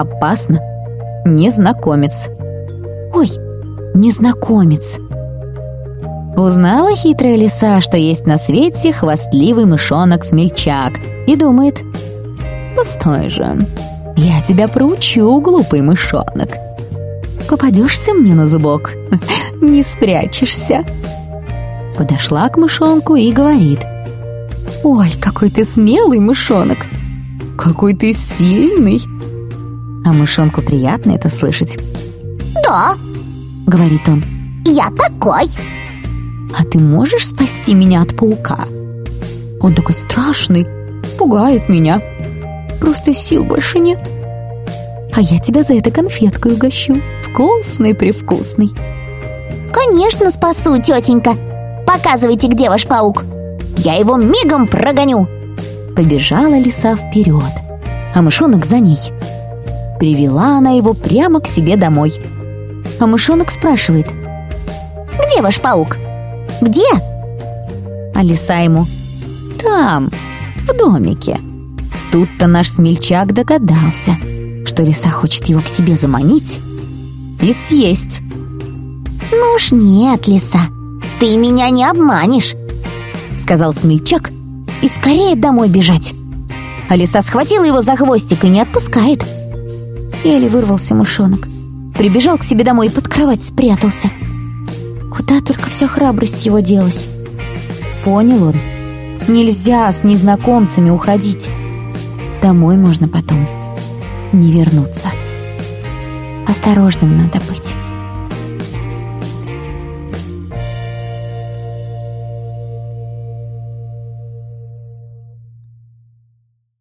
опасно. Незнакомец. Ой, незнакомец. Узнала хитрая лиса, что есть на свете хвастливый мышонок-смельчак, и думает, «Постой же, я тебя проучу, глупый мышонок. Попадешься мне на зубок, не спрячешься». Подошла к мышонку и говорит, «Ой, какой ты смелый мышонок! Какой ты сильный!» А мышонку приятно это слышать. «Да», — говорит он, — «я такой!» «А ты можешь спасти меня от паука?» Он такой страшный, пугает меня. Просто сил больше нет. А я тебя за это конфеткой угощу. Вкусный-привкусный. Конечно спасу, тетенька. Показывайте, где ваш паук. Я его мигом прогоню. Побежала лиса вперед, а мышонок за ней. Привела она его прямо к себе домой. А мышонок спрашивает. Где ваш паук? Где? А лиса ему Там, в домике Тут-то наш смельчак догадался Что лиса хочет его к себе заманить И съесть Ну уж нет, лиса Ты меня не обманешь Сказал смельчак И скорее домой бежать А лиса схватила его за хвостик и не отпускает Еле вырвался мышонок Прибежал к себе домой и под кровать спрятался Куда только вся храбрость его делась. Понял он, нельзя с незнакомцами уходить. Домой можно потом не вернуться. Осторожным надо быть.